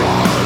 wrong